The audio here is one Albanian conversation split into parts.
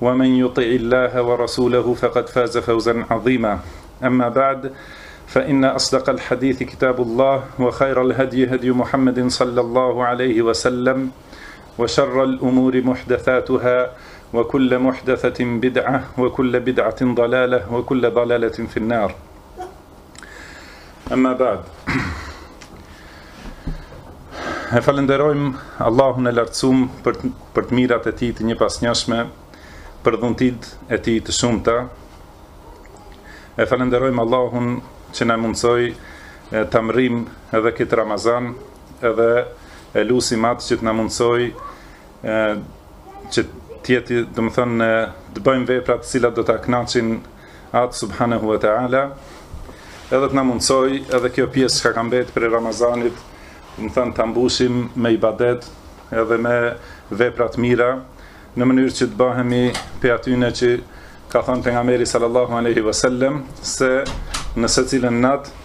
ومن يطع الله ورسوله فقد فاز فوزا عظيما أما بعد فإن أصدق الحديث كتاب الله وخير الهدي هدي محمد صلى الله عليه وسلم وشر الأمور محدثاتها وكل محدثة بدعة وكل بدعة ضلالة وكل ضلالة في النار Emma ba'd. E falenderojmë Allahun e lartësum për, për të mirat e tij të njëpasnjëshme, për dhuntitë e tij të shumta. E falenderojmë Allahun që na mundësoi ta mbërrijmë edhe këtë Ramazan, edhe e lusim Atë që të na mundësoj që tjeti, domethënë, të bëjmë vepra të cilat do ta kënaqin Atë subhanahu wa ta'ala edhe të na mundësoj edhe kjo pjesë që ka mbet prej Ramazanit, me thënë ta mbushim me ibadet edhe me vepra të mira, në mënyrë që të bëhemi prej atyne që ka thënë pejgamberi sallallahu aleyhi vësallem, se në secilën natë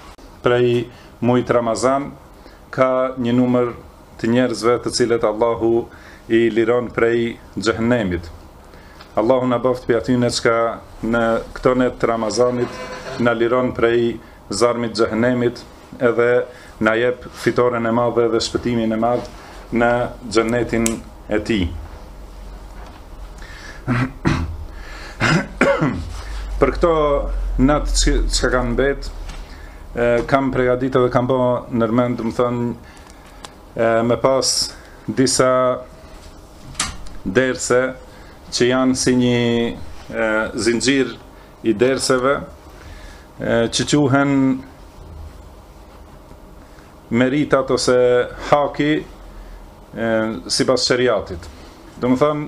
prej mujit Ramazan, ka një numër të njerëzve të cilët Allahu i liron prej xhehenemit. Allahu na bëftë prej atyne çka në këto net të Ramazanit na liron prej zjarrit të xhehenemit edhe na jep fitoren e madhe dhe shpëtimin e madh në xhenetin e tij. Për këto net çka kanë mbet, kam pregadit dhe kam bërë nërmend, domethënë me pas disa derse që janë si një zinxhir i derseve që quhen meritat ose haki sipas sheriatit. Domethënë,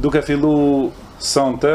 duke fillu sonte,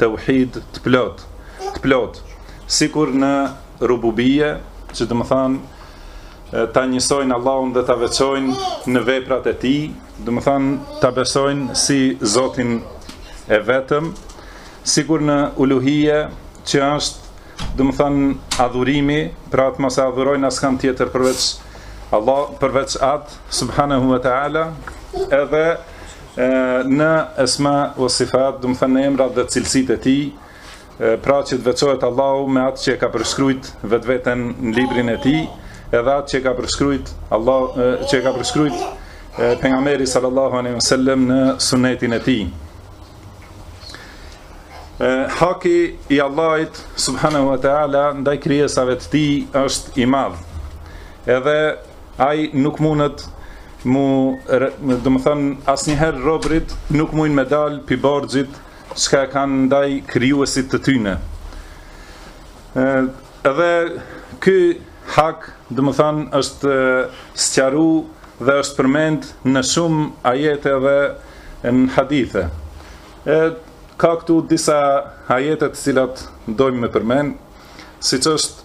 Teuhid të plotë, të plotë, sikur në rububije, që domethënë ta njësojnë Allahun dhe ta veçojnë në veprat e tij, domethënë ta besojnë si Zotin e vetëm, sikur në uluhije, që është domethënë adhurimi, pra të mos e adhurojnë askan tjetër përveç Allah përveç At subhanahu wa taala, edhe Në esma wa sifat, domethënë në emrat dhe cilësitë e tij, pra që të veçohet Allahu me atë që e ka përshkruajt vetveten në librin e tij, edhe atë që e ka përshkruajt Allahu që e ka përshkruajt pejgamberi sallallahu alaihi wasallam në sunetin e tij. Haki i Allahut subhanahu wa taala ndaj krijesave të tij është i madh. Edhe Ai nuk mundet mu domethënë asnjëherë robrit nuk mujnë me dal pi borxhit çka e kanë ndaj krijuesit të tyne. Edhe ky hak domethënë është sqaru dhe është përmend në shumë ajete dhe në hadithe. E ka këtu disa ajete të cilat dojmë me përmend, siç është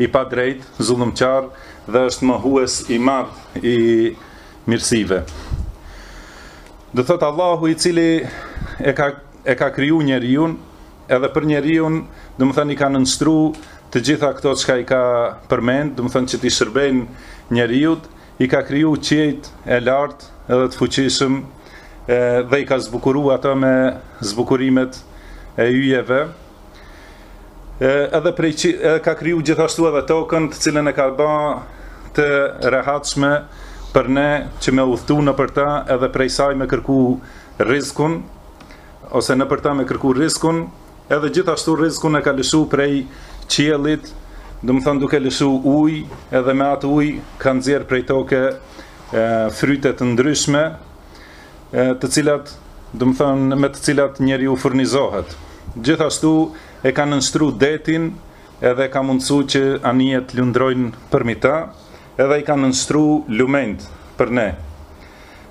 i padrejtë, zullumqar dhe është mohues i madh i mirësive. Do thotë Allahu i cili e ka e ka kriju njeriun, edhe për njeriun, domethënë i ka nënshtru të gjitha këto çka i ka përmend, domethënë që t'i shërbejnë njeriut, i ka kriju qiejt e lartë edhe të fuqishëm dhe i ka zbukuruar ato me zbukurimet e yjeve edhe prej që edhe ka kriju gjithashtu edhe tokën të cilën e ka ba të rehatshme për ne që me udhtu nëpër ta edhe prej saj me kërku rizkun ose nëpër ta me kërku rizkun edhe gjithashtu rizkun e ka lëshu prej qiellit domethënë duke lëshu ujë edhe me atë ujë ka nxjerrë prej toke fryte të ndryshme të cilat, domethënë, me të cilat njeriu furnizohet. Gjithashtu e ka nënshtru detin edhe e ka mundësu që anijet t'lundrojnë përmbi ta, edhe i ka nënshtru lumenjtë për ne.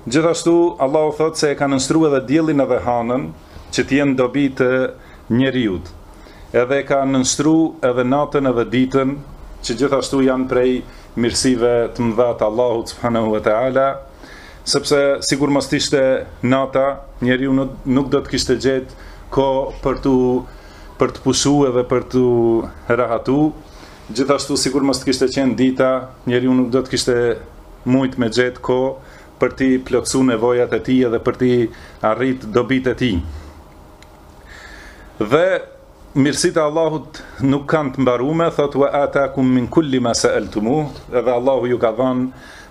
Gjithashtu, Allahu thotë se e ka nënshtru edhe diellin edhe hanën, që t'jenë n'dobi të njeriut. Edhe e ka nënshtru edhe natën edhe ditën, që gjithashtu janë prej mirësive të mëdha të Allahut subhanahu wa ta'ala, Sepse sikur mos të ishte nata, njeriu nuk, nuk do të kishte gjetë kohë për të për të pushu edhe për t'u rahatu. Gjithashtu sikur mos të kishte qenë dita, njeriu nuk do të kishte mujt me gjetë kohë për të plotësuar nevojat e tij dhe për të arrit dobitë e tij. Dhe mirësitë e Allahut nuk kanë të mbarume, thotë wa atakum min kulli ma sa'altumu, edhe Allahu ju ka dhënë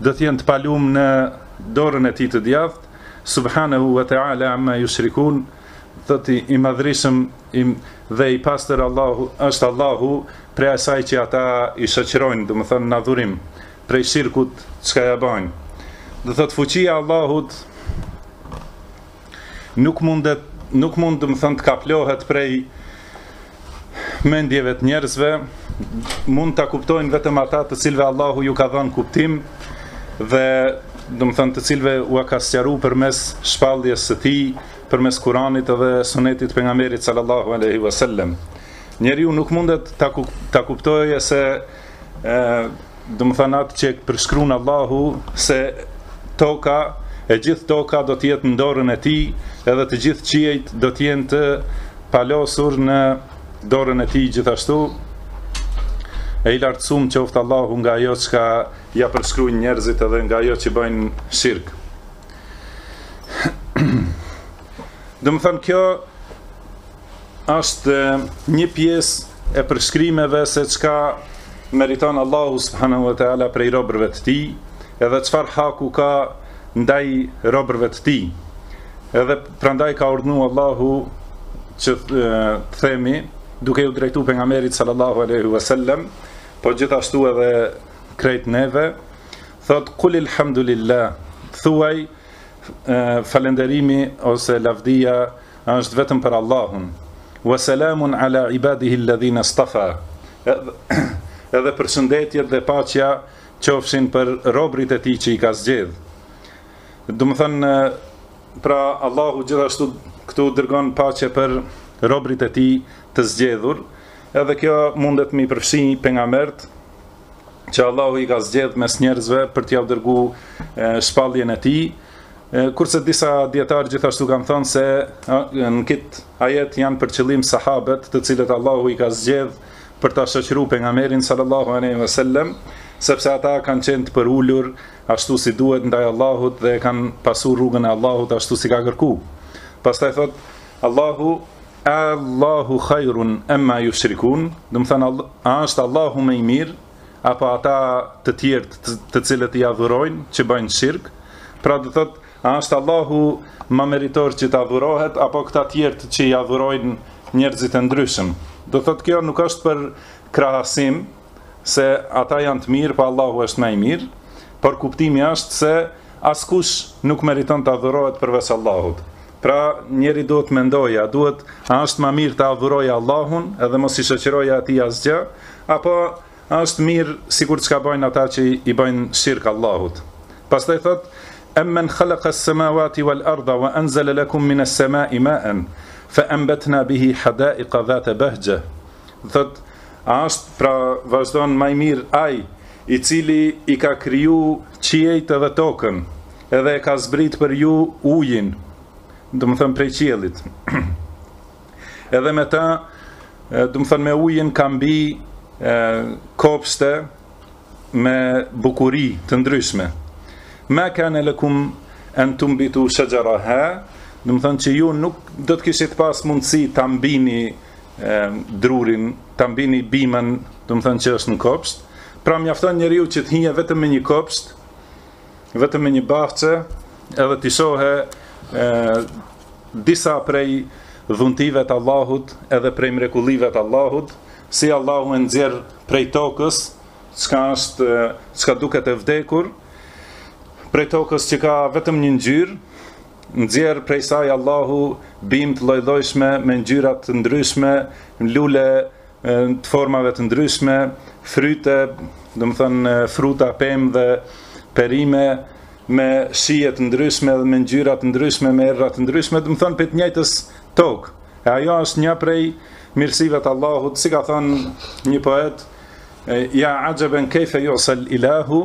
do të jenë të palum në dorën e tij të djathtë subhanahu wa ta'ala amma yushrikun thotë i madhrishëm i dhe i pastër Allahu është Allahu prej asaj që ata i shoqërojnë domethënë në adhurim prej shirkut çka ia bajnë do thotë fuqia e Allahut nuk mundet nuk mund domethënë të kaplohet prej mendjeve të njerëzve, mund ta kuptojnë vetëm ata të cilve Allahu ju ka dhënë kuptim dhe domethënë të cilve ua ka sqaru përmes shpalljes së tij, përmes Kuranit dhe sunetit t'pejgamberit sallallahu aleyhi vësallem. Njeriu nuk mundet të kuptojë se e, domethënë atë që e përshkrun Allahu se toka e gjithë toka do të jetë në dorën e tij, edhe të gjithë qiejt do të jenë të palosur në dorën e tij gjithashtu. E i lartësum qoftë Allahu nga ajo çka ia përshkrujnë njerëzit edhe nga ajo që bëjnë shirk. Domethënë kjo është një pjesë e përshkrimeve se çka meriton Allahu subhanahu wa taala prej robërve të tij, edhe çfarë haku ka ndaj robërve të tij. Edhe prandaj ka urdhnu Allahu që të themi duke ju drejtu pejgamberit sallallahu alaihi wasallam, po gjithashtu edhe krejt neve, thot kulil hamdulillah, thuaj falënderimi ose lavdia Është vetëm për Allahun. Wa salamun ala ibadihi alladhina istafa. Edhe përshëndetjet dhe paqja qofshin për robërit e tij që i ka zgjedh. Domethënë pra Allahu gjithashtu këtu dërgon paqe për robërit e tij të zgjedhur. Edhe kjo mundet me i përfshi pejgamberët që Allahu i ka zgjedh mes njerëzve për t'ia dërgu shpalljen e tij, kurse disa dijetarë gjithashtu kanë thënë se në këtë ajet janë për qëllim sahabet të cilët Allahu i ka zgjedh për ta shoqëru pejgamberin sallallahu alejhi ve sellem, sepse ata kanë qenë të përulur ashtu si duhet ndaj Allahut dhe kanë pasu rrugën e Allahut ashtu si ka kërku. Pastaj thotë, Allahu Allahu khairun amma yushrikun, domethënë a është Allahu më i mirë apo ata të tjerët, të cilët i adhurojnë që bëjnë shirk? Pra do thotë A është Allahu ma meritor që të adhurohet, apo këta tjerët që i adhurojnë njerëzit e ndryshëm? Do thotë kjo nuk është për krahasim, se ata janë të mirë, po Allahu është më i mirë, por kuptimi është se askush nuk meriton të adhurohet përveç Allahut. Pra, njeri duhet mendojë, a duhet a është ma mirë ta adhurojë Allahun edhe mos i shoqërojë atij asgjë, apo a është mirë sikur çka bajnë ata që i bëjnë shirk Allahut. Pastaj thot: "Amman khalaqa as-samawati wal-ardha wa anzala lakum min as-sama'i ma'an fa anbatna bihi hadaiqa dhata bahja." Thot: A është pra vazhdon ma i mirë Ai, i Cili i ka kriju qiejtë dhe tokën, edhe e ka zbritë për ju ujin, domethënë prej qiellit, edhe me ta, domethënë me ujin ka mbi kopshte me bukuri të ndryshme. Ma kana lakum an tumbitu shajaraha, domethënë që ju nuk do të kishit pas mundësi ta mbini drurin, ta mbini bimën, domethënë që është në kopsht. Pra mjafton njeriu që të hyjë vetëm në një kopsht, vetëm në një bahçe, edhe të shohë disa prej dhuntive të Allahut, edhe prej mrekullive të Allahut, si Allahu e nxjerr prej tokës, çka është, çka duket e vdekur, prej tokës që ka vetëm një ngjyrë, Nxjerr prej saj Allahu bimë të llojllojshme me ngjyra të ndryshme, lule të formave të ndryshme, fryte, domethënë fruta, pemë dhe perime me shije të ndryshme dhe me ngjyra të ndryshme, me erëra të ndryshme, domethënë prej të njëjtës tokë. E ajo është një prej mirësive të Allahut, si ka thënë një poet, ja ajaban kayfa yusal ilahu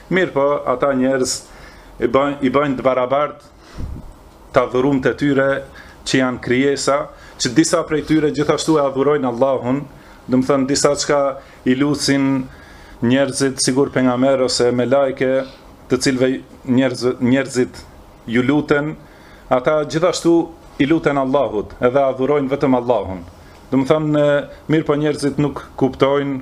Mirëpo ata njerëz i bëjnë i bëjnë të barabartë të adhurumt e tyre që janë krijesa, që disa prej tyre gjithashtu e adhurojnë Allahun, domethënë disa çka i lusin njerëzit sikur pejgamberë ose melaike, të cilëve njerëz njerëzit iu luten, ata gjithashtu i luten Allahut, edhe e adhurojnë vetëm Allahun. Domethënë mirëpo njerëzit nuk kuptojnë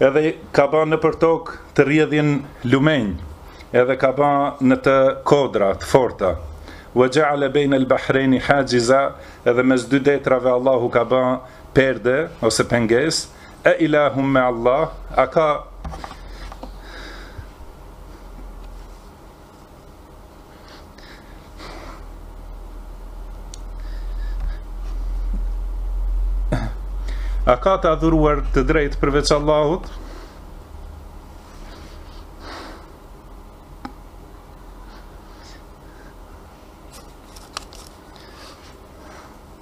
edhe ka ba nëpër tokë të rrjedhin lumenj, edhe ka ba në të kodra të forta. Ve xheale bejnel bahrejni haxhiza, edhe mes dy detrave Allahu ka ba perde, ose pengesë, e ilahun meallah, a ka A ka të adhuruar me të drejtë përveç Allahut?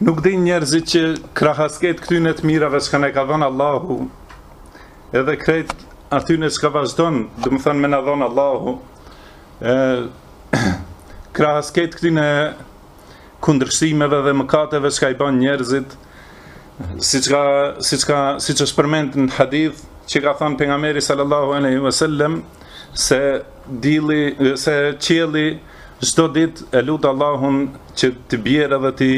Nuk dinë njerëzit që krahas krejt këtyne të mirave çka na i ka dhënë Allahu, edhe krejt atyne çka vazhdon, domethënë me na dhënë Allahu, e, krahas krejt këtyne kundërshtimeve dhe mëkateve çka i bajnë njerëzit, siç ka, siç ka, siç është përmend në hadith, që ka thënë Pejgamberi sallallahu aleyhi vësallem, se qielli, se qielli, Çdo ditë e lut Allahun që të bjerë edhe t'i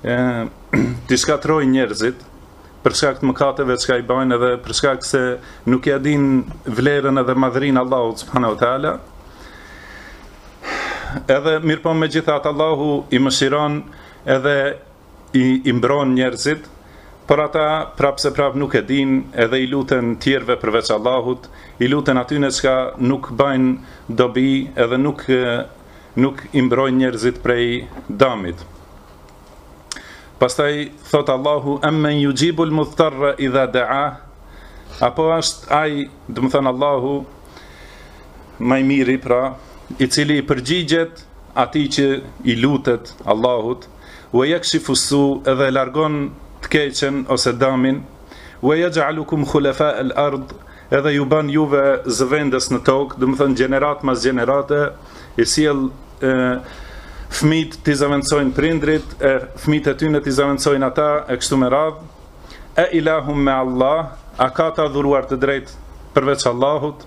t'i shkatërrojë njerëzit për shkak të mëkateve që i bajnë edhe për shkak se nuk ia dinë vlerën edhe madhërinë Allahut subhanahu wa taala. Edhe mirëpo megjithatë Allahu i mëshiron edhe i i mbron njerëzit, por ata prap se prap nuk e dinë edhe i luten tjerëve përveç Allahut, i luten atyne çka nuk bajnë dobi edhe nuk nuk i mbrojnë njerëzit prej dëmit. Pastaj thotë Allahu amman yujibul mudhtarra idha da'a apo është ai, domethënë Allahu më i miri pra, i cili i përgjigjet atij që i lutet Allahut, Wa yakshifu su edhe largon të keqen ose dëmin. Wa yaj'alukum khulafa al-ard edhe ju bën juve zëvendës në tokë, domethënë gjeneratë mas gjenerate i sjell fëmijt t'i zëvendësojnë prindërit, e fëmijt e tyne t'i zëvendësojnë ata e kështu me radhë. E ilahum me Allah, a ka të adhuruar të drejtë përveç Allahut?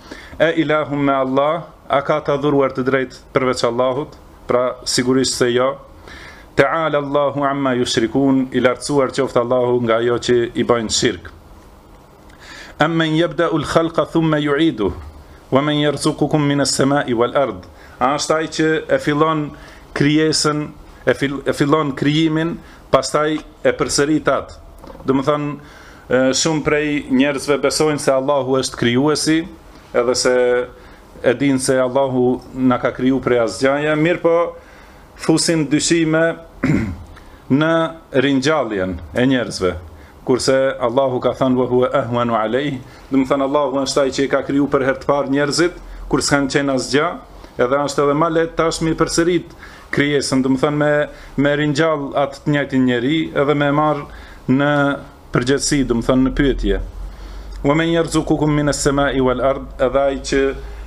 E ilahun me Allah, a ka të adhuruar të drejtë përveç Allahut? Pra, sigurisht se jo. Teala Allahu amma yushrikun, i lartësuar qoftë Allahu nga ajo që i bëjnë shirk. Amman yabda'u al-khalqa thumma yu'idu, wa man yarzuqukum min as-sama'i wal-ard. A është ai që e fillon krijesën, e fillon krijimin Pastaj e përsërit atë. Domethënë, shumë prej njerëzve besojnë se Allahu është krijuesi, edhe se e dinë se Allahu na ka kriju prej asgjaje, mirëpo fusin dyshime në ringjalljen e njerëzve, kurse Allahu ka thënë wa huwa ahwanu alayh, domethënë Allahu është ai që i ka kriju për herë të parë njerëzit kur s'kanë qenë asgjë, edhe është edhe ma lehtë tash me e përsërit krijesën, domethënë me me ringjall atë të njëjtin njeri edhe me e marrë në përgjegjësi, domethënë në pyetje. Wa men yarzuqukum min as-sama'i wal ard, edhe ai që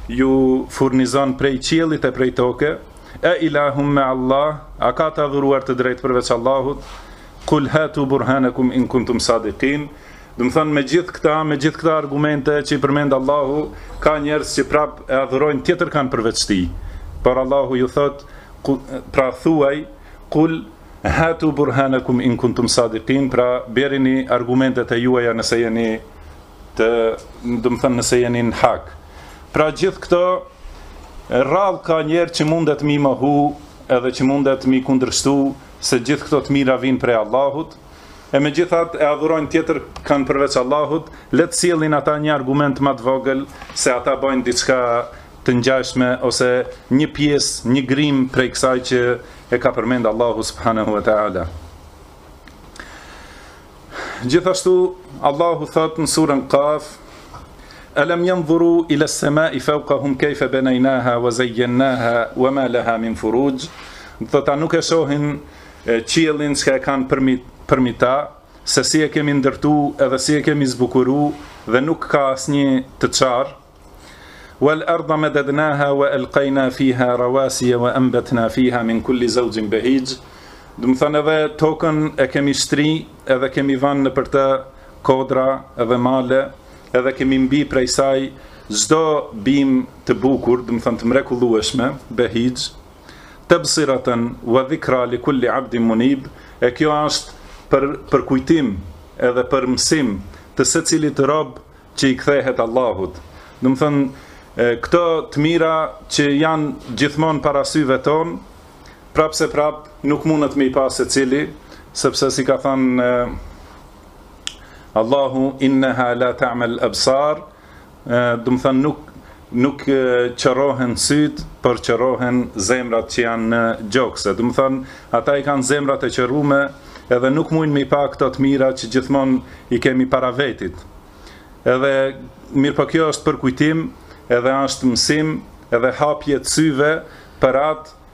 ju furnizon prej qiellit e prej toke, e ilahum me Allah, a ka të adhuruar të drejtë përveç Allahut, kul hatu burhanakum in kuntum sadiqin, Domethënë me gjithë këta, me gjithë këta argumente që i përmend Allahu, ka njerëz që prap e adhurojnë tjetërkand përveç tij. Por Allahu ju thotë, pra thuaj, kul hatu burhanakum in kuntum sadiqin, pra bjerini argumentet e juaja nëse jeni të, domethënë nëse jeni në hak. Pra gjithë këto rrallë ka njeri që mundet me i mohu edhe që mundet me i kundërshtu se gjithë këto të mira vijnë prej Allahut e megjithatë e adhurojnë tjetërkand përveç Allahut, le të sjellin ata një argument më të vogël se ata bëjnë diçka të ngjashme ose një pjesë, një grimë prej kësaj që e ka përmend Allahu subhanahu wa taala. Gjithashtu Allahu thotë në surën Qaf Alam yanzuru ila as-sama'i fawqahum kayfa banaynaha wa zayyanaha wa ma laha min furuj. Domethënë a nuk e shohin qiellin që e kanë përmi ta, se si e kemi ndërtu edhe si e kemi zbukuru dhe nuk ka asnjë të çarë, wal arda madadnaha wa alqayna fiha rawasiya wa anbatna fiha min kulli zawjin bahij domethënë edhe tokën e kemi shtri edhe kemi vënë nëpër të kodra edhe male edhe kemi mbi prej saj çdo bimë të bukur domethënë të mrekullueshme bahij Tebsiraten wa dhikra li kulli abdin munib, e kjo është për përkujtim edhe për mësim të secilit rob që i kthehet Allahut. Domethënë këto të mira që janë gjithmonë para syve tonë, prapseprap nuk mundet me i pa secili, sepse si ka thënë Allahu innaha la ta'mal absar, domethënë nuk nuk qorrohen sytë, por qorrohen zemrat që janë në gjokse. Domethonë, ata i kanë zemrat e qorrume edhe nuk mujnë me i pa këto të mira që gjithmonë i kemi para vetit. Edhe mirëpo kjo është përkujtim, edhe është mësim, edhe hapje të syve për atë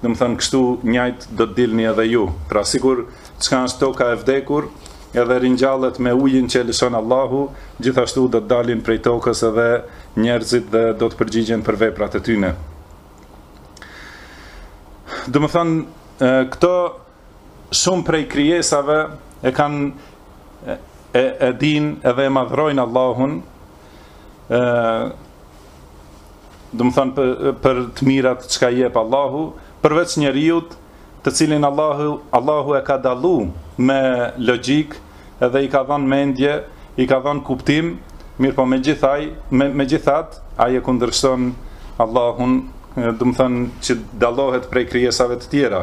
Domethënë kështu njajt do të dilni edhe ju. Pra sikur çka është toka e vdekur, edhe ringjallet me ujin që e lëshon Allahu, gjithashtu do të dalin prej tokës edhe njerëzit dhe do të përgjigjen për veprat e tyne. Domethënë këto Shumë prej krijesave e kanë e, e dinë edhe e madhrojnë Allahun e, domethënë për, për të mirat çka jep Allahu përveç njeriut të cilin Allahu, Allahu e ka dallu me logjikë edhe i ka dhënë mendje i ka dhënë kuptim mirëpo megjithatë me, megjithatë ai e kundërshton Allahun domethënë që dallohet prej krijesave të tjera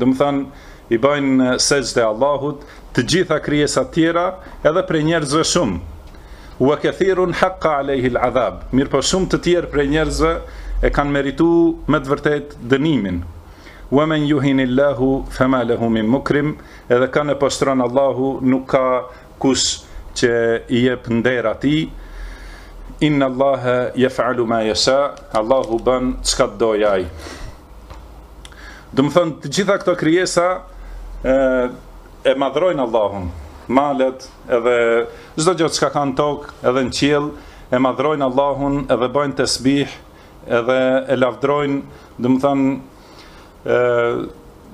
Domethënë, i bëjnë sexhde Allahut të gjitha krijesat tjera edhe prej njerëzve shumë. Ue kethirun haqqa alejhil adhab, mirëpo shumë të tjerë prej njerëzve e kanë meritu me të vërtetë dënimin. Ue men juhinillahu fema lehu min mukrim, edhe kënë e poshtron Allahu nuk ka kush që i jep nder atij. Inna Allahe jefalu ma jesha, Allahu bën çka të dojë ai. Domethonë të gjitha këto krijesa ë e madhrojnë Allahun. Malet edhe çdo gjë që ka në tokë edhe në qiell e madhrojnë Allahun edhe bëjnë tesbih edhe e lavdrojnë, domethonë ë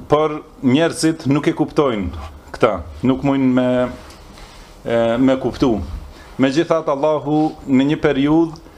por njerëzit nuk e kuptojnë këta, nuk mundin me e, me kuptu. Megjithatë, Allahu në një periudhë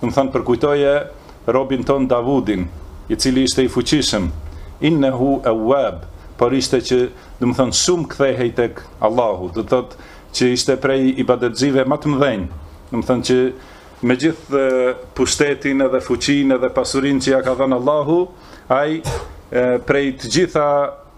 Domethonë përkujtoje robin tonë Davudin, i cili ishte i fuqishëm, innehu awwab, por ishte që, domethonë shumë kthehej tek Allahu, do të thotë që ishte prej ibadetxhive më të mëdhenj. Domethonë që me gjithë pushtetin edhe fuqinë edhe pasurinë që ia ka dhënë Allahu, ai prej të gjitha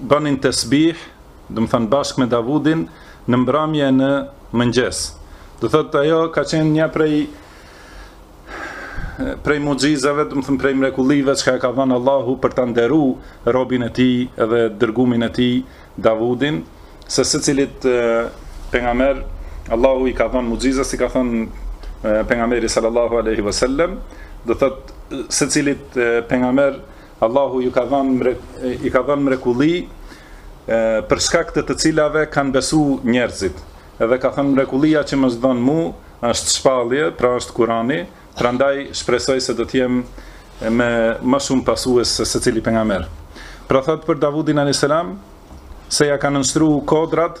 bënin tesbih, domethënë bashkë me Davudin në mbrëmje në mëngjes. Do thotë ajo ka qenë një prej prej muxhizave, domethënë prej mrekullive që ka dhënë Allahu për ta nderuar robin e tij dhe dërgumin e tij Davudin, se secilit pejgamber Allahu i ka dhënë muxhiza, si ka thënë pejgamberi sallallahu alaihi wasallam, do thotë secilit pejgamber Allahu ju ka dhënë i ka dhënë mrekulli për shkak të të cilave kanë besu njerëzit. Edhe ka thënë mrekullia që m'u dhonë mu është shpallje, pra është Kurani, prandaj shpresoj se do të jem me më shumë pasues se secili pejgamber. Pra thot për Davudin alayhis salam se ia ka nënshtru kodrat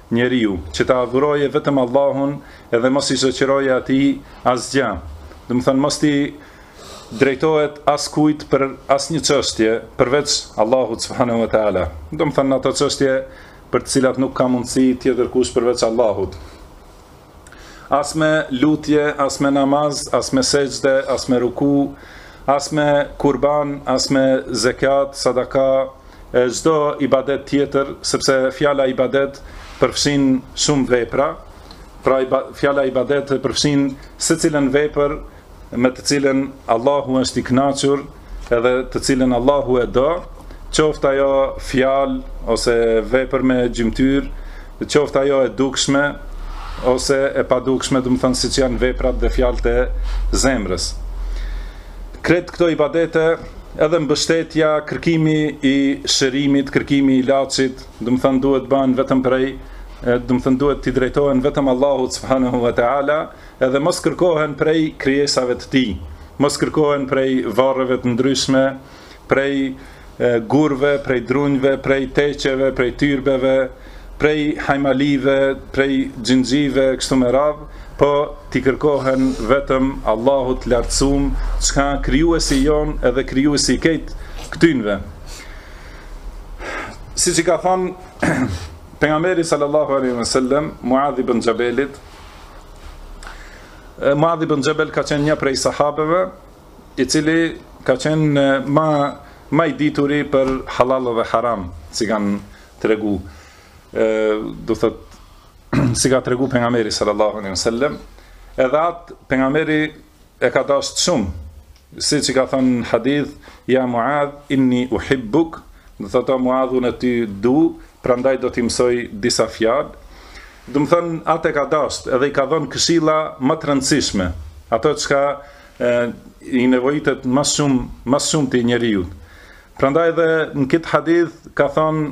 Njeriu, që të adhurojë vetëm Allahun edhe mos i shoqërojë Atij asgjë, domethonë mos t'i drejtohet askujt për asnjë çështje përveç Allahut subhanahu wa taala. Domethonë ato çështje për të cilat nuk ka mundësi tjetër kush përveç Allahut. As me lutje, as me namaz, as me sexhde, as me ruku, as me kurban, as me zekat, sadaka, e çdo ibadet tjetër, sepse fjala ibadet përfshin shumë vepra. Pra fjala ibadet përfshin secilën vepër me të cilën Allahu është i kënaqur edhe të cilën Allahu e do, qoftë ajo fjalë ose vepër me gjymtyr, qoftë ajo e dukshme ose e padukshme, domethonë siç janë veprat dhe fjalët e zemrës. Krejt këto ibadete edhe mbështetja, kërkimi i shërimit, kërkimi i ilaçit, domethonë duhet bënë vetëm prej, domethonë duhet t'i drejtohen vetëm Allahut subhanahu wa taala, Edhe mos kërkohen prej krijesave të Tij, mos kërkohen prej varreve të ndryshme, prej gurve, prej drunjve, prej teqeve, prej tyrbeve, prej hajmalive, prej xhinxhive, kështu me radhë, po t'i kërkohen vetëm Allahut t'lartësum, çka krijuesi jonë edhe krijuesi i krejt këtynve. Siç i ka thonë, Pejgamberi sallallahu alaihi wasallam Muadh ibn Xhebelit Muadh ibn Xhebel ka qenë një prej sahabeve, i cili ka qenë ma i dituri për halal dhe haram, si kanë tregu. ë do thot si ka tregu pejgamberi sallallahu alaihi wasallam, edhe at pejgamberi e ka dashtë shumë Siç i ka thënë në hadith, Ja Muadh, inni uhibbuk, do thotë o Muadh, unë ty du, prandaj do t'i mësoj disa fjalë. Domethonë atë e ka dashtë edhe i ka dhon këshilla ma të rëndësishme, ato çka i nevojitet ma s'shumti njeriut. Prandaj edhe në këtë hadith ka thënë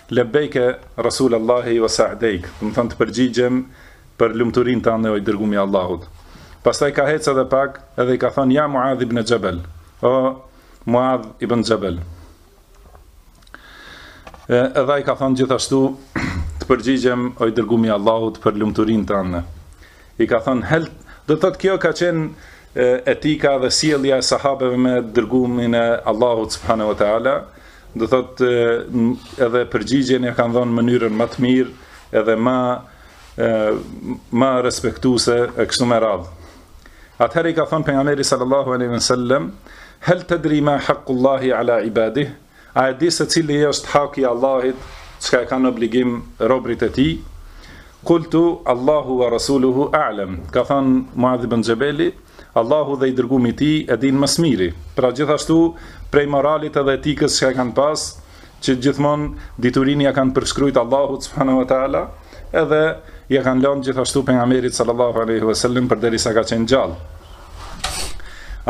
Lebejke Rasul Allahi wa Sa'dejk, domethonë të përgjigjem për lumturinë tënde o i dërguemi i Allahut. Pastaj ka hecë edhe pak, edhe i ka thënë ja Muadh ibn Xhebel, o Muadh ibn Xhebel. Edhe ai ka thënë gjithashtu të përgjigjem o i dërguemi i Allahut për lumturinë tënde. I ka thënë Hel, do të thotë kjo ka qenë etika dhe sjellja e sahabeve me dërgumin e Allahut subhanahu wa taala, do të thotë edhe përgjigjen ia kanë dhënë në mënyrën ma të mirë, edhe ma respektuese e kështu me radhë. Atëherë i ka thënë pejgamberi sallallahu alaihi wasallam, "Hal tadri ma haqqullahi ala ibadihi?" A e di se cili është haki i Allahit, çka e kanë obligim robrit e tij? Kultu Allahu wa rasuluhu a'lam. Ka thënë Muadh ibn Xhebeli, Allahu dhe i dërgumi i tij e dinë më së miri. Pra gjithashtu prej moralit edhe etikës që e kanë pas, që gjithmonë diturinë ia kanë përshkrujt Allahut subhanahu wa taala, edhe ia kanë lënë gjithashtu pejgamberit sallallahu alaihi wasallam përderisa ka qenë gjallë.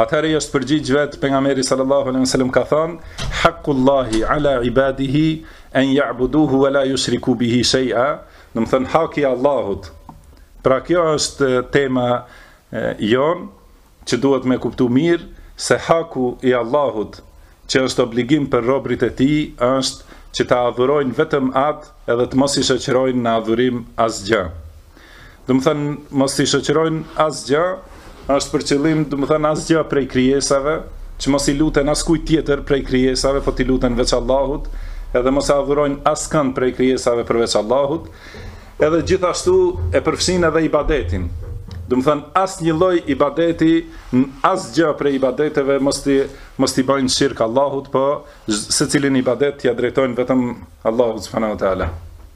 Atëherë i është përgjigj vetë pejgamberi sallallahu alaihi sallam ka thonë, Hakullahi ala ibadihi en ja'buduhu wa la yushriku bihi shay'a, domethonë haki i Allahut. Pra kjo është tema jon që duhet me e kuptu mirë se haku i Allahut që është obligim për robrit e tij është që ta adhurojnë vetëm atë edhe të mos i shoqërojnë në adhurim asgjë. domethënë, mos t'i shoqërojnë asgjë, është për qëllim, domethënë, asgjë prej krijesave, që mos i luten askuj tjetër prej krijesave, po t'i luten veç Allahut, edhe mos e adhurojnë askënd prej krijesave përveç Allahut, edhe gjithashtu e përfshin edhe ibadetin, domethënë, asnjë lloj ibadeti, asgjë prej ibadeteve, mos t'i, mos t'i bajnë shirk Allahut, po secilin ibadet t'ia drejtojnë vetëm Allahut, subhanahu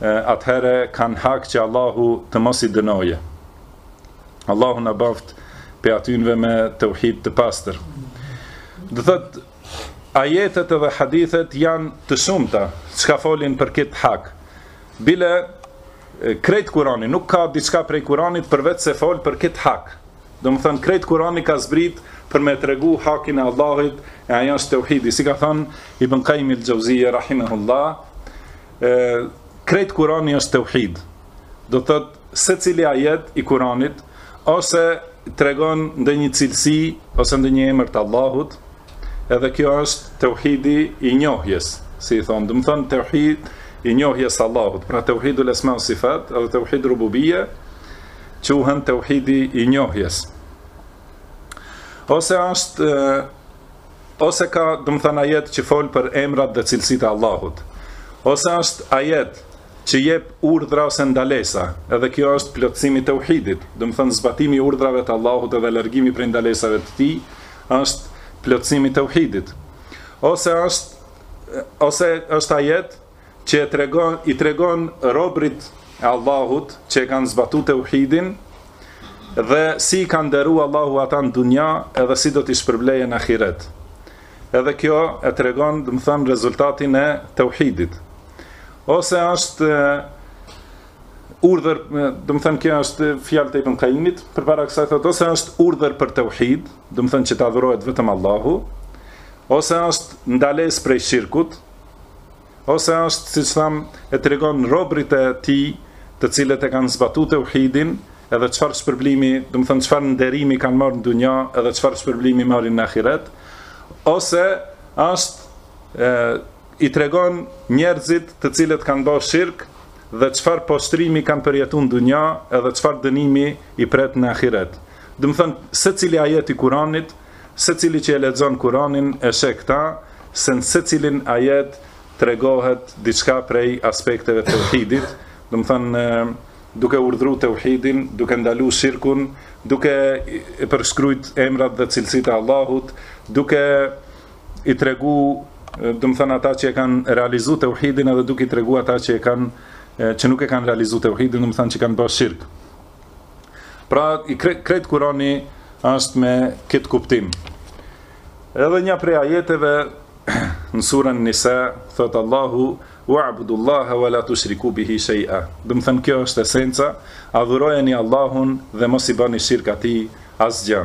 atëherë kanë hak që Allahu të mos i dënojë. Allahu na baft prej atynve me tauhid të pastër. Do të thotë ajetet dhe hadithet janë të shumta, çka folin për këtë hak. Bile krejt Kurani nuk ka diçka prej Kuranit përveç se fol për këtë hak. Domethënë, krejt Kurani ka zbrit për me tregu hakin e Allahit e ajo është tauhidi. Si ka thënë, Ibn Kajjim el Xhauzije, rahimehullah, E krejt Kurani është tauhid. Do të thotë secili ajet i Kuranit ose tregon ndonjë cilësi ose ndonjë emër të Allahut, edhe kjo është tauhidi i njohjes, si i thonë, domethënë tauhid i njohjes së Allahut, pra tauhidul asma wa sifat, edhe tauhid rububije, quhen tauhidi i njohjes. Ose është Ose ka, domethënë ajet që fol për emrat dhe cilësitë e Allahut. Ose është ajet që jep urdhra ose ndalesa, edhe kjo është plotësimi i tauhidit, domethënë zbatimi i urdhrave të Allahut edhe largimi prej ndalesave të tij, është plotësimi i tauhidit. Ose është ose është ajet që i tregon, i tregon robrit e Allahut që e kanë zbatu tauhidin dhe si i ka nderu Allahu ata në dunja edhe si do t'i shpërblejë në ahiret. Edhe kjo e tregon, domethënë, rezultatin e tauhidit. Ose është urdhër, domethënë, kjo është fjalë të Ibn Kaimit, përpara kësaj thotë ose është urdhër për tauhid, domethënë që të adhurohet vetëm Allahu, ose është ndalesë prej shirkut, Ose është, siç thamë, e tregon robërit e Tij, të cilët e kanë zbatu teuhidin, edhe çfarë shpërblimi, domethënë çfarë nderimi kanë marrë në dynja, edhe çfarë shpërblimi marrin në ahiret, ose është e, i tregon njerëzit të cilët kanë bërë shirk dhe çfarë poshtrimi kanë përjetu në dynja, edhe çfarë dënimi i pret në ahiret. Domethënë secili ajet i Kuranit Secili që e lexon Kuranin e sheh këta se në secilin ajet tregohet diçka prej aspekteve të tauhidit, domethënë duke urdhëru tauhidin, duke ndalu shirkun, duke e përshkrujt emrat dhe cilësitë e Allahut, duke i tregu domethënë ata që e kanë realizu tauhidin edhe duke i tregu ata që e kanë që nuk e kanë realizu tauhidin, domethënë që kanë bërë shirk. Pra, i krejt, krejt kurani është me këtë kuptim. Edhe një prej ajeteve në surën Nisa thotë Allahu wa'budullaha wa la tushriku bihi shay'a. Domethënë kjo është esenca, adhurojeni Allahun dhe mos i bëni shirk atij asgjë.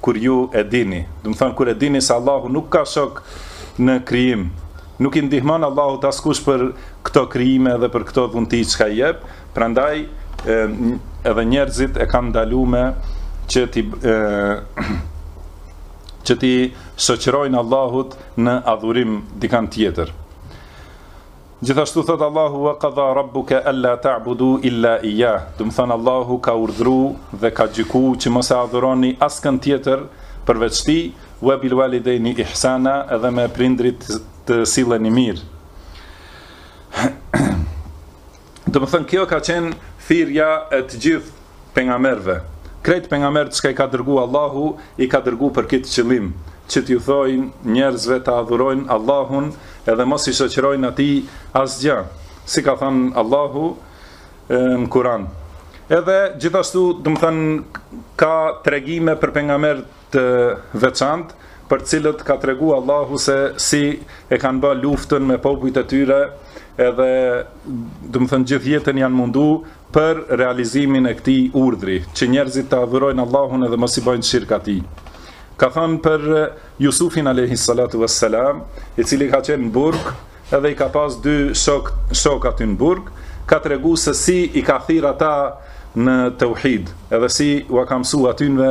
Kur ju e dini, domethënë kur e dini se Allahu nuk ka shok në krijim, nuk i ndihmon Allahut askush për këto krijime dhe për këto dhunti çka i jep, prandaj edhe njerëzit e kanë ndalume që t'i që t'i shoqërojnë Allahut në adhurim dikant tjetër. Gjithashtu thotë Allahu wa qada rabbuka alla ta'budu illa iyyah, domethonë Allahu ka urdhëru dhe ka gjyku që mos e adhuroni askënd tjetër përveç tij, wa bil walidayni ihsana, edhe me prindërit të silleni mirë. Domethonë kjo ka qenë thirrja e të gjithë pejgamberve, krejt pejgambert çka i ka dërgu Allahu, i ka dërgu për këtë qëllim, që t'ju thojnë njerëzve ta adhurojnë Allahun edhe mos i shoqërojnë atij asgjë, si ka thënë Allahu në Kuran. Edhe gjithashtu, domethonë, ka tregime për pejgamberët, të veçantë për cilët ka tregu Allahu se si e kanë bë luftën me popujt e tyre edhe domethënë gjithë jetën janë mundu për realizimin e këtij urdhri që njerëzit ta adhurojnë Allahun edhe mos i bëjnë shirk atij ka thënë për Jusufin alayhi salatu wassalam i cili ka qenë në burg edhe i ka pas dy shok shok aty në burg ka tregu se si i ka thirr ata në tauhid edhe si u ka mësu atyne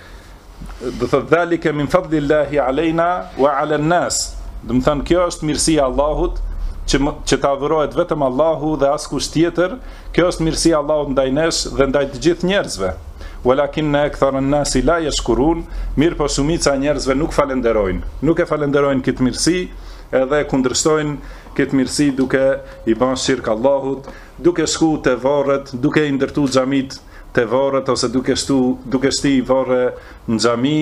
Dhe thot zalika min fadlillahi alejna wa alan nas. Domethon kjo është mirësia e Allahut që që të adhurohet vetëm Allahu dhe askush tjetër. Kjo është mirësia e Allahut ndaj nesh dhe ndaj të gjithë njerëzve. Walakin aktharan nasi la yashkurun, mirëpo shumica e njerëzve nuk falënderojnë. Nuk e falënderojnë këtë mirësi, edhe e kundërshtojnë këtë mirësi duke i bë shirk Allahut, duke shku te varret, duke i ndërtu xhamitë te varret ose duke shtu duke shti varre në xhami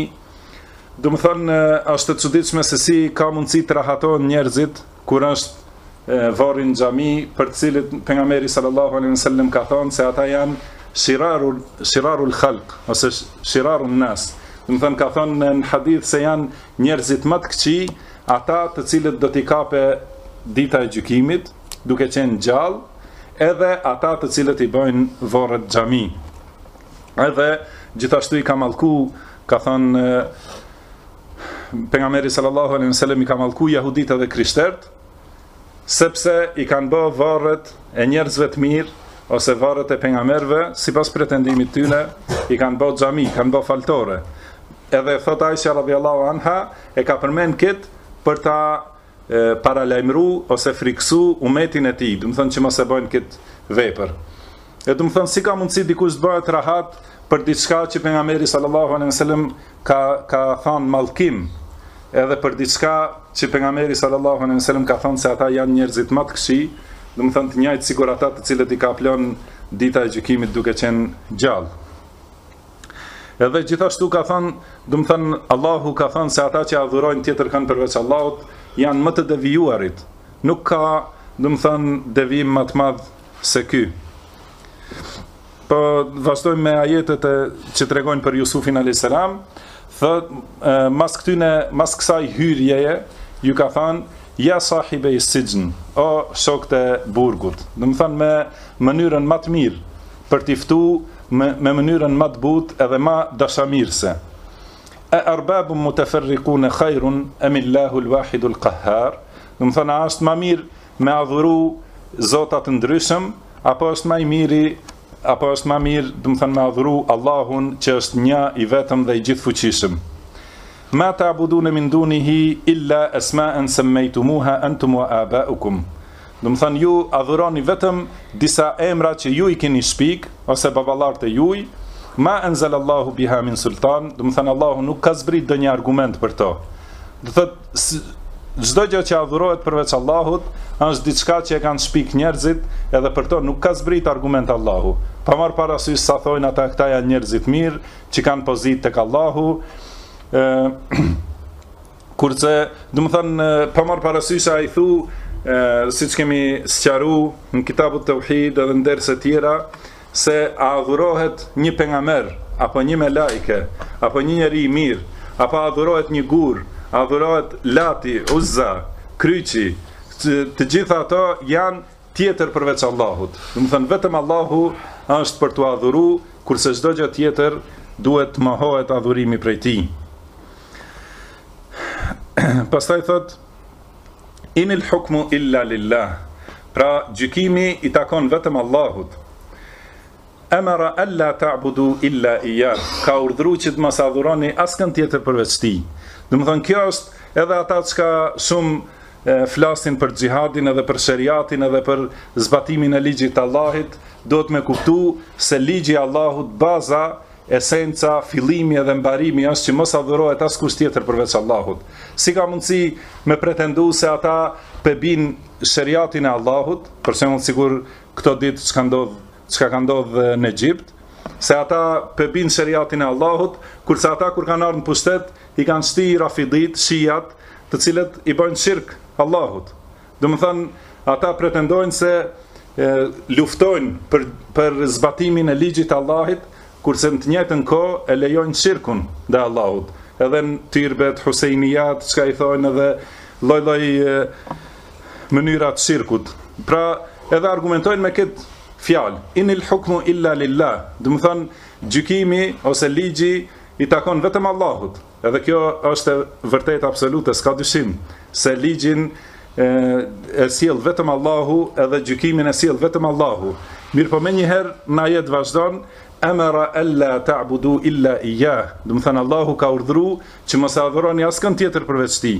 domethon është e çuditshme se si ka mundësi të rahatohen njerëzit kur është varri në xhami për të cilët pejgamberi sallallahu alaihi wasallam ka thënë se ata janë shirarul shirarul khalq ose shirarun nas domethon ka thënë në hadith se janë njerëzit më të këqij ata të cilët do t'i kapë dita e gjykimit duke qenë gjallë edhe ata të cilët i bëjnë vorret xhami. Edhe gjithashtu i ka mallku, ka thënë pejgamberi sallallahu alejhi wasallam i ka mallku jehudit edhe krishtert, sepse i kanë bë vorret e njerëzve të mirë ose varret e pejgamberëve, sipas pretendimit të tyre, i kanë bë xhami, kanë bë faltore. Edhe thot Aisha radhiyallahu anha e ka përmend kët për ta paralajmëru ose frikësu umetin e tij, domethonë që mos e bëjnë këtë vepër. E domethonë si ka mundësi dikush të bëhet rahat për diçka që pejgamberi sallallahu alejhi ve sellem ka ka thënë mallkim, edhe për diçka që pejgamberi sallallahu alejhi ve sellem ka thënë se ata janë njerëzit më të këqij, domethonë të njëjtë sikur ata të cilët i kaplon dita e gjykimit duke qenë gjallë. Edhe gjithashtu ka thënë, domethënë Allahu ka thënë se ata që adhurojnë tjetërkënd përveç Allahut janë më të devijuarit. Nuk ka, domethënë, devijim ma të madh se ky. Po vazhdojmë me ajetet e, që tregojnë për Jusufin alayhis salam, thotë mas ktyne, mas kësaj hyrjeje, iu ka thënë ja sahibej sixhn, o shokët e burgut. Domethënë me mënyrën ma të mirë, për t'i ftu me me mënyrën ma të butë edhe ma dashamirëse A arbabun mutafarriqun khairun am Illahu lwahidul lqahhar, domethënë a është ma mirë me adhuru zota të ndryshëm apo është më i miri apo është ma mirë domethënë me adhuru Allahun që është një i vetëm dhe i gjithëfuqishëm. Ma ta'budune min dunihi illa esma'en semmejtumuha entum wa aba'ukum. Domethënë ju adhuroni vetëm disa emra që ju i keni shpik ose baballarët e juaj, ma anzal Allahu biha min sultan, domethënë Allahu nuk ka zbrit ndonjë argument për to. Do thotë çdo gjë që adhurohet përveç Allahut është diçka që e kanë shpik njerëzit, edhe për to nuk ka zbrit argument Allahu. Pa marr parasysh sa thonë ata këta janë njerëz të mirë, që kanë pozitë tek Allahu, ë kurse, domethënë, pa marr parasysh ai thu, ë siç kemi sqaru në kitabut Teuhid edhe në derse të tjera, se a adhurohet një pejgamber apo një melajke, apo një njeri i mirë, apo adhurohet një gur, adhurohet Lati, Uzza, Kryqi, të gjitha ato janë tjetër përveç Allahut. Domethënë vetëm Allahu është për t'u adhuru, kurse çdo gjë tjetër duhet të mohohet adhurimi prej tij. Pastaj thotë Inil hukmu illa lillah. Pra gjykimi i takon vetëm Allahut. Amara alla ta'budu illa iyah, ka urdhëruar që të mos adhuroni askënd tjetër përveç tij. Domethënë kjo është edhe ata çka shumë flasin për xhihadin edhe për sheriatin edhe për zbatimin e ligjit të Allahut, duhet me kuptu se ligji i Allahut baza esenca, fillimi edhe mbarimi është që mos adhurohet askush tjetër përveç Allahut. Si ka mundësi me pretendu se ata pe bijnë sheriatin e Allahut, për shembull sikur këto ditë çka ndodh çka ka ndodh në Egjipt, se ata pe bijnë sheriatin e Allahut, kurse ata kur kanë ardh në pushtet, i kanë shti rafiditë, shijat, të cilët i bëjnë shirk Allahut. Domethënë, ata pretendojnë se e, luftojnë për, për zbatimin e ligjit të Allahut, kurse në të njëjtën kohë e lejojnë shirkun ndaj Allahut. Edhe në tyrbet, Husejnijat, çka i thojnë edhe lloj-lloj mënyrat shirkut. Pra, edhe argumentojnë me këtë fjalë, inil hukmu illa lillah, domethënë gjykimi ose ligji i takon vetëm Allahut. Edhe kjo është e vërtetë absolute, s'ka dyshim se ligjin e, e sjell vetëm Allahu, edhe gjykimin e sjell vetëm Allahu. Mirëpo menjëherë, në ajet vazhdon, emera ella ta'budu illa ijah. Domethënë, Allahu ka urdhru që mos e adhuroni askënd tjetër përveç tij.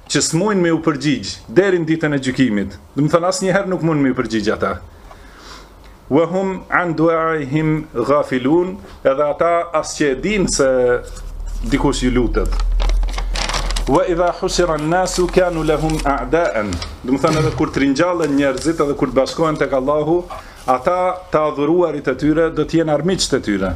që s'mujnë me ju përgjigj, deri në ditën e gjykimit, domethënë asnjëherë nuk mund me ju përgjigj ata. Wa hum an du'aihim ghafilun, edhe ata as që e din se dikush ju lutet. Wa idha hushira an-nasu kanu lahum a'da'an. Domethënë edhe kur të ringjallen njerëzit edhe kur të bashkohen tek Allahu, ata të adhuruarit e tyre do të jenë armiqtë e tyre.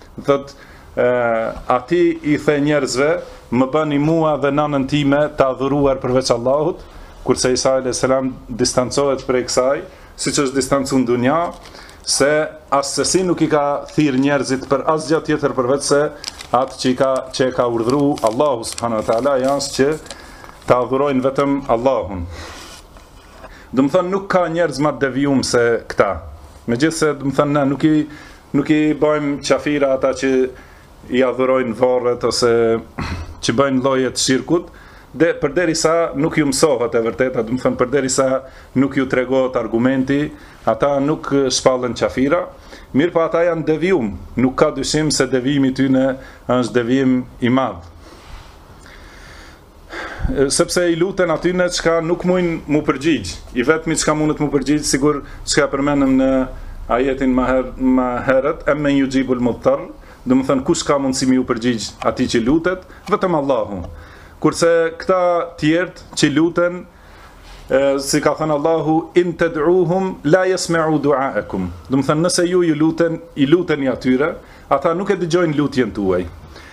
Thot, A ti i the njerëzve, më bëni mua dhe nënën time të adhuruar përveç Allahut, kurse Isa alejhi selam distancohet prej kësaj, siç është distancu në dunja, se assesi nuk i ka thirrë njerëzit për asgja tjetër përveç se atë që i ka, që i ka urdhru Allahu subhanu wa ta'ala, jasë që të adhurojnë vetëm Allahun. Domethënë nuk ka njerëz ma të devijum se këta, megjithëse domethënë ne nuk i Nuk i bëjmë qafira ata që i adhurojnë varret ose që bëjnë lloje të shirkut, dhe përderisa nuk ju mësohet e vërteta, domethënë përderisa nuk ju tregohet argumenti, ata nuk shpallen qafira, mirëpo ata janë të devijum, nuk ka dyshim se devijimi i tyre është devijim i madh. sepse i luten atyne çka nuk mund mu përgjigj. I vetmi çka mundet mu përgjigj sigur çka përmendëm në ajetin ma herët më herët, emmen yujibul mudtar, domethënë kush ka mundësi me iu përgjigj atij që lutet, vetëm Allahu. Kurse këta tjerët që luten si ka thënë Allahu in tad'uhum la yasma'u du'aakum. Domethënë nëse ju ju luten, i luteni atyre, ata nuk e dëgjojnë lutjen tuaj.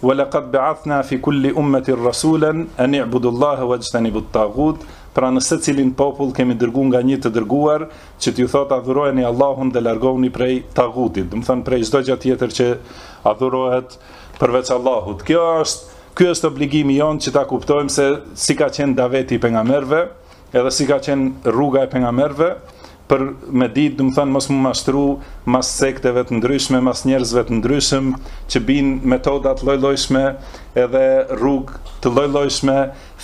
Wa laqad ba'athna fi kulli ummatin rasulan an i'budu Allaha wajtanibu at-taghut, pra në secilin popull kemi dërguar nga një të dërguar që t'ju thotë adhurojeni Allahun dhe largohuni prej taghutit, domethënë prej çdo gjë tjetër që adhurohet përveç Allahut. Kjo është ky është obligimi jonë që ta kuptojmë se si ka qenë daveti i pejgamberëve. Edhe si ka qenë rruga e pejgamberëve për me ditë, domethënë mos me u mashtru mas sekteve të ndryshme, mas njerëzve të ndryshëm që bijnë metoda të lloj-llojshme edhe rrugë të lloj-llojshme,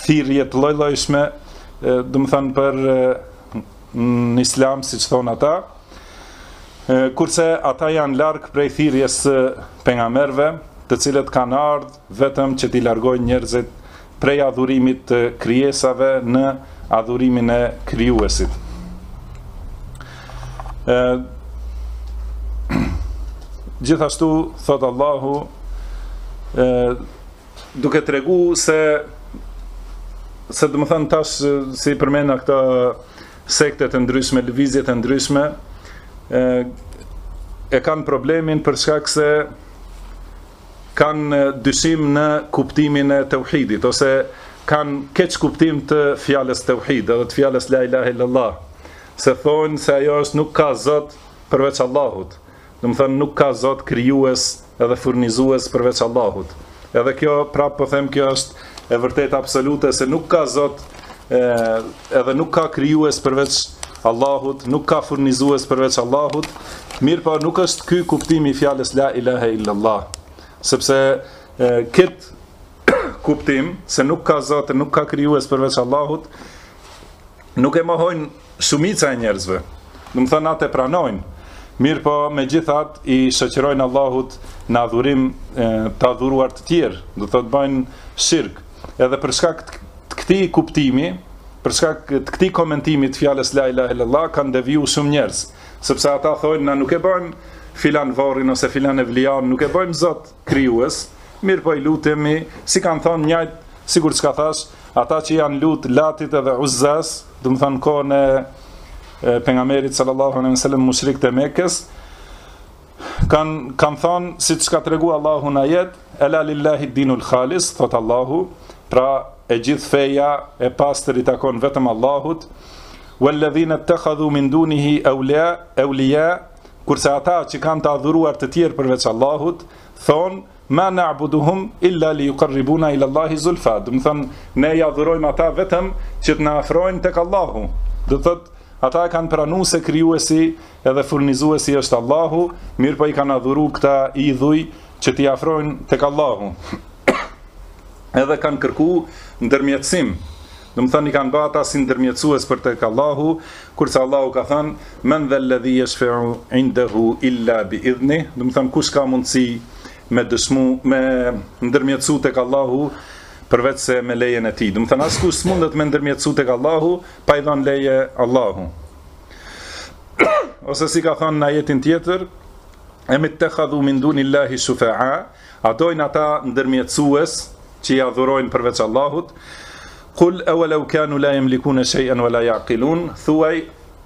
thirrje të lloj-llojshme, domethënë për në islam siç thonë ata. Kurse ata janë larg prej thirrjes së pejgamberëve, të cilët kanë ardhur vetëm që t'i largojnë njerëzit prej adhurimit të krijesave në adhurimin e Krijuesit. Ë Gjithashtu thot Allahu ë duke tregu se se domethënë tash si përmenda këto sekte të ndryshme, lëvizje të ndryshme ë e kanë problemin për shkak se kanë dyshim në kuptimin e tauhidit ose kanë keqkuptim të fjalës tauhid edhe të fjalës la ilaha illallah se thonë se ajo është nuk ka zot përveç Allahut domethënë nuk ka zot krijues edhe furnizues përveç Allahut edhe kjo prap po them kjo është e vërtetë absolute se nuk ka Zot e, edhe nuk ka krijues përveç Allahut, nuk ka furnizues përveç Allahut, mirëpo, nuk është ky kuptimi i fjalës la ilahe illallah, sepse këtë kuptim se nuk ka Zot e nuk ka krijues përveç Allahut, nuk e mohojnë shumica e njerëzve. Domethënë atë pranojnë. Mirëpo, megjithatë, i shoqërojnë Allahut në adhurim të adhuruar të tjerë, do të thotë bajnë shirk. Edhe për shkak të këtij kuptimi, për shkak të këtij komentimi të fjalës la ilahe illallah, kanë deviju shumë njerëz, sepse ata thojnë, na nuk e bajmë filan varrin ose filan evlian, nuk e bëjmë Zot, krijues, mirëpo i lutemi, si kanë thënë njëjtë sikur çka thash, ata që janë lut Latit edhe Uzzas, domethënë kohën e pejgamberit sallallahu alejhi ve sellem mushrikët e Mekës, kanë kanë thënë siç ka treguar Allahu në ajet, ela lillahi dinul khalis, thot Allahu, pra e gjithë feja e pastër i takon vetëm Allahut. Walladhina ittakhadhu min dunihi awliya awliya Kurse ata që kanë të adhuruar të tjerë përveç Allahut, thonë, ma nabuduhum illa li jukarribuna ila Allahi zulfa. Domethënë, ne i adhurojmë ata vetëm që të na afrojnë tek Allahu. Do me thënë, ata e kanë pranu se krijuesi edhe furnizuesi është Allahu, mirëpo i kanë adhuru këta idhuj që t'i afrojnë tek Allahu. edhe kanë kërku ndërmjetësim. Domethënë i kanë bë ata si ndërmjetësues për tek Allahu, kurse Allahu ka thënë, Men dhel-ledhi jeshfe'u indehu illa bi idhnih, domethënë kush ka mundësi me dëshmu, me ndërmjetësu tek Allahu, përveç se me lejen e tij. Domethënë askush s'mundet me ndërmjetësu tek Allahu pa i dhënë leje Allahu. Ose si ka thënë në ajetin tjetër, Em ittakhadhu min dunillahi shufa'a A dojnë ata ndërmjetësues që i adhurojnë përveç Allahut? Kul e walau kanu la yamlikuna shay'an wala yaqilun, thuaj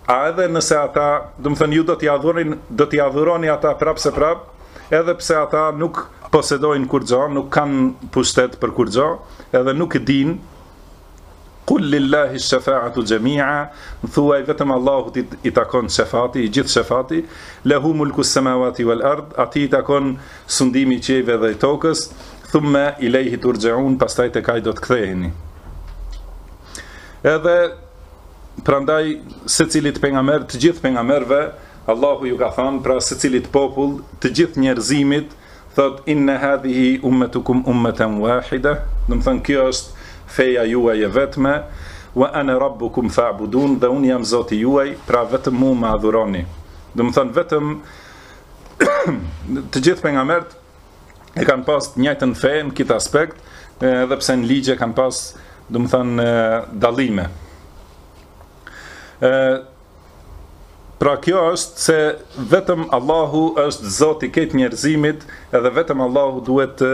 a edhe nëse ata, domethënë ju do t'i adhuronin, do t'i adhuroni ata prapë se prapë, edhe pse ata nuk posedojnë kurgjo, nuk kanë pushtet për kurgjo, edhe nuk dinë Kul lillahi shefa'atu xhemi'a, thuaj vetëm Allahut i takon shefati, i gjithë shefati, lehu mulku semawati wal ard, atij i takon sundimi i qiejve dhe i tokës, thumma ilayhi turja'un, pastaj tek ai do të ktheheni. Edhe prandaj secilit pejgamber, të gjithë pejgamberëve, Allahu ju ka thënë, pra secilit popull, të gjithë njerëzimit, thotë inne hadhihi ummetukum ummeten wahideh, domethënë kjo është feja juaj e vetme, wa ana rabbukum fa'budun, dhe unë jam Zoti juaj, pra vetëm mua më adhuroni. Domethënë vetëm të gjithë pejgamberët e kanë pas të njëjtën fe në këtë aspekt, edhe pse në ligje kanë pas, domethënë dallime. Ë Pra kjo është se vetëm Allahu është Zoti i këtë njerëzimit edhe vetëm Allahu duhet të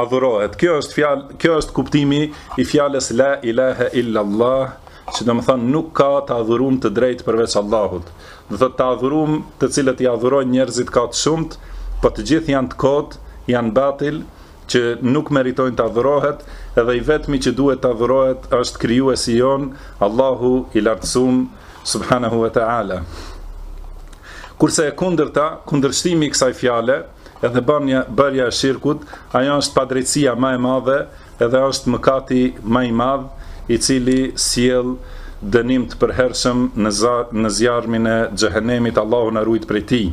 adhurohet. Kjo është fjalë, kjo është kuptimi i fjalës la ilaha illa Allah, që domethënë nuk ka të adhurum me të drejtë përveç Allahut. Do të thotë të adhurum të cilët i adhurojnë njerëzit ka të shumtë, po të gjithë janë të kotë, janë batil, që nuk meritojnë të adhurohet, edhe i vetmi që duhet të adhurohet është krijuesi jonë, Allahu i lartësum, subhanahu wa ta'ala. Kurse e kundërta, kundërshtimi i kësaj fjale, edhe bërja, bërja e shirkut, ajo është padrejtësia ma e madhe, edhe është mëkati ma i madh, i cili sjell dënim të përhershëm në, në zjarrmin e xhehenemit, Allahu na rujt prej tij.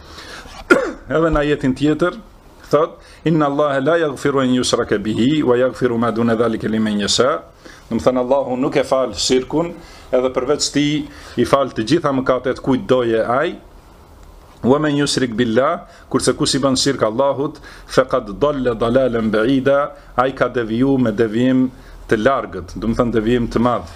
Edhe në ajetin tjetër, thotë, inna Allah la jagfiru en jushreke bihi, wa jagfiru ma dune dhalike limen jesha, domethënë Allahu nuk e fal shirkun, edhe përveç tij i fal të gjitha mëkatet kujt dojë ai, wa men jushrik billa, kurse kush i bën shirk Allahut, fekad dolle dalalen beida, ai ka deviju me devijim të largët, domethënë devijim të madh,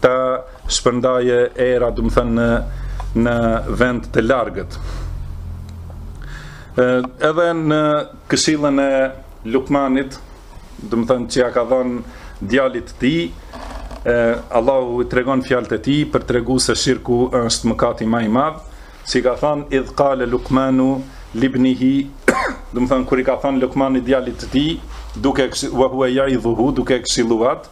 ta shpërndajë era, domethënë në në vend të largët. Ë edhe në këshillën e Lukmanit, domethënë që ja ka dhënë djalit të tij, ë Allahu i tregon fjalët e tij për me tregu se shirku është mëkati ma i madh, si ka thënë idh qala Lukmanu libnihi, domethënë kur i ka thënë Lukmani djalit të tij, duke wa huwa yaidhuhu duke e këshilluar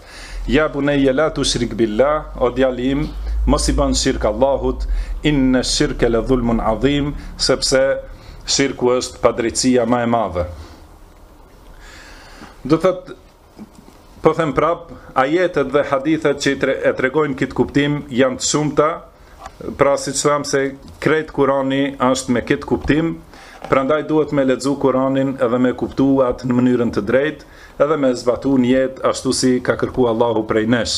Ja bunejje la tushrik billah, o djali im, mos i bën shirk Allahut, inne shirke le dhulmun adhim, sepse shirku është padrejtësia më e madhe. Do thot po them prap, ajetet dhe hadithet që e tregojnë këtë kuptim janë të shumta, Pra siç thamë se krejt Kurani është me këtë kuptim, prandaj duhet me lexu Kuranin edhe me kuptu atë në mënyrën të drejtë, edhe me e zbatu në jetë ashtu si ka kërku Allahu prej nesh.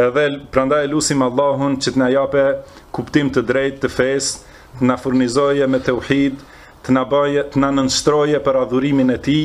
Edhe prandaj e lusim Allahun që të na jape kuptim të drejtë të fesë, të na furnizoje me teuhid, të na baje, të na nënshtroje për adhurimin e tij,